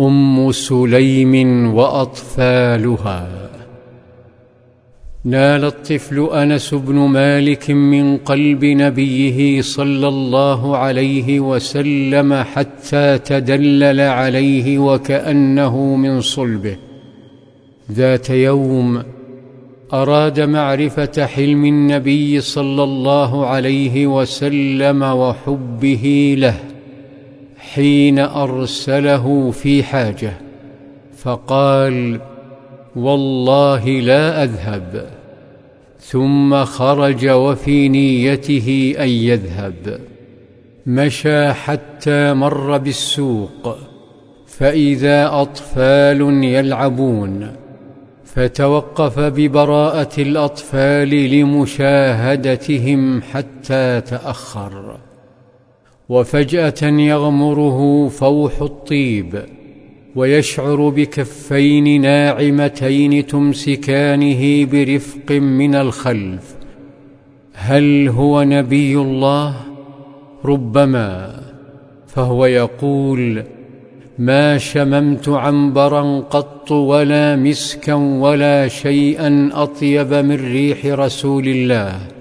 أم سليم وأطفالها. نال الطفل أنس بن مالك من قلب نبيه صلى الله عليه وسلم حتى تدلل عليه وكأنه من صلبه. ذات يوم أراد معرفة حلم النبي صلى الله عليه وسلم وحبه له. حين أرسله في حاجة فقال والله لا أذهب. ثم خرج وفي نيته أن يذهب. مشى حتى مر بالسوق فإذا أطفال يلعبون فتوقف ببراءة الأطفال لمشاهدتهم حتى تأخر. وفجأة يغمره فوح الطيب ويشعر بكفين ناعمتين تمسكانه برفق من الخلف. هل هو نبي الله؟ ربما. فهو يقول ما شممت عنبرا قط ولا مسكا ولا شيئا أطيب من ريح رسول الله.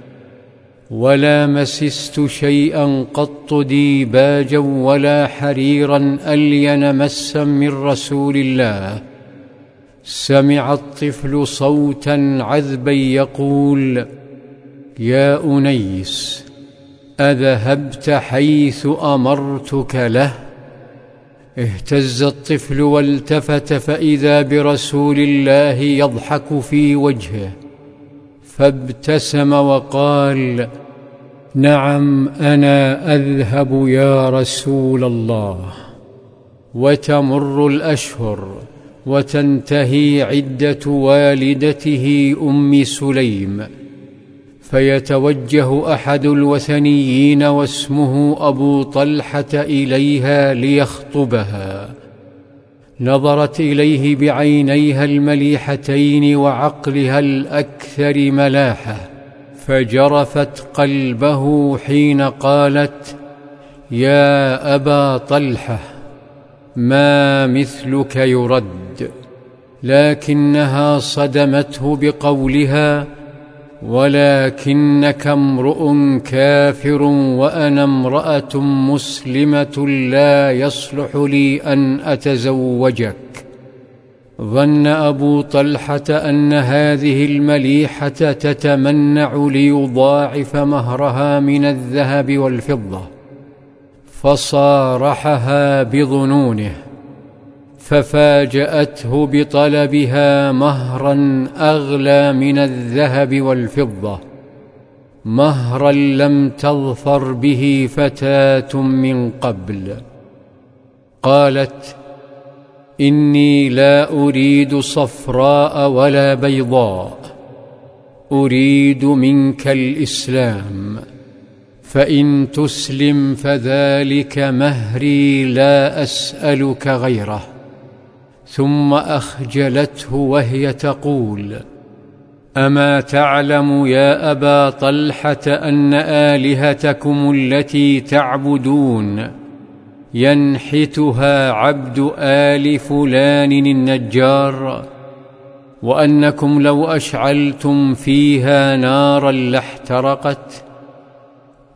ولا مسست شيئا قط ديباجا ولا حريرا ألين مسا من رسول الله. سمع الطفل صوتا عذبا يقول يا أنيس أذهبت حيث أمرتك له؟ اهتز الطفل والتفت فإذا برسول الله يضحك في وجهه. فابتسم وقال نعم أنا أذهب يا رسول الله وتمر الأشهر وتنتهي عدة والدته أم سليم فيتوجه أحد الوثنيين واسمه أبو طلحة إليها ليخطبها. نظرت إليه بعينيها المليحتين وعقلها الأكثر ملاحة فجرفت قلبه حين قالت يا أبا طلحة ما مثلك يرد لكنها صدمته بقولها ولكنك امرؤ كافر وأنا امرأة مسلمة لا يصلح لي أن أتزوجك. ظن أبو طلحة أن هذه المليحة تتمنع ليضاعف مهرها من الذهب والفضة فصارحها بظنونه. ففاجأته بطلبها مهرا أغلى من الذهب والفضة. مهرا لم تظفر به فتاة من قبل. قالت إني لا أريد صفراء ولا بيضاء أريد منك الإسلام. فإن تسلم فذلك مهري لا أسألك غيره. ثم أخجلته وهي تقول أما تعلم يا أبا طلحة أن آلهتكم التي تعبدون ينحتها عبد آل فلان النجار وأنكم لو أشعلتم فيها نارا لاحترقت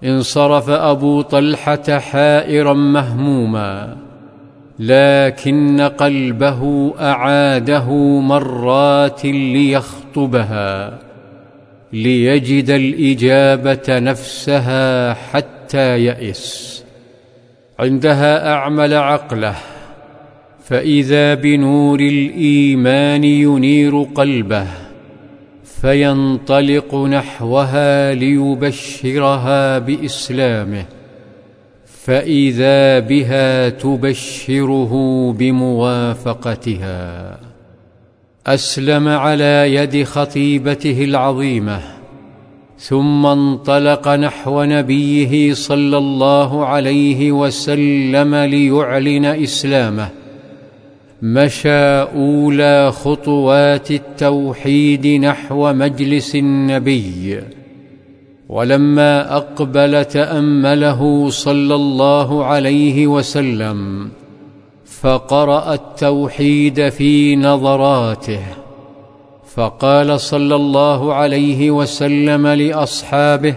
انصرف أبو طلحة حائرا مهموما. لكن قلبه أعاده مرات ليخطبها ليجد الإجابة نفسها حتى يئس. عندها أعمل عقله فإذا بنور الإيمان ينير قلبه فينطلق نحوها ليبشرها بإسلامه. فإذا بها تبشره بموافقتها أسلم على يد خطيبته العظيمة ثم انطلق نحو نبيه صلى الله عليه وسلم ليعلن إسلامه مشى أولى خطوات التوحيد نحو مجلس النبي. ولما أقبل تأمله صلى الله عليه وسلم فقرأ التوحيد في نظراته. فقال صلى الله عليه وسلم لأصحابه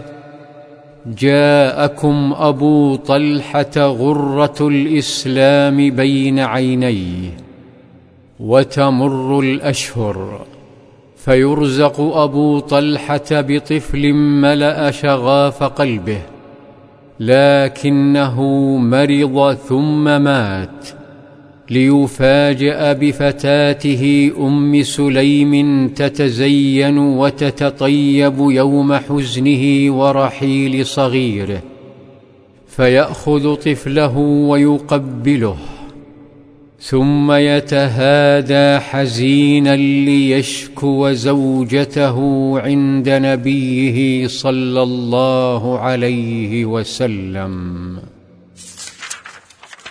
جاءكم أبو طلحة غرة الإسلام بين عينيه وتمر الأشهر. فيرزق أبو طلحة بطفل ملأ شغاف قلبه لكنه مرض ثم مات ليفاجأ بفتاته أم سليم تتزين وتتطيب يوم حزنه ورحيل صغيره فيأخذ طفله ويقبله. ثم يتهادى حزينا ليشكو زوجته عند نبيه صلى الله عليه وسلم.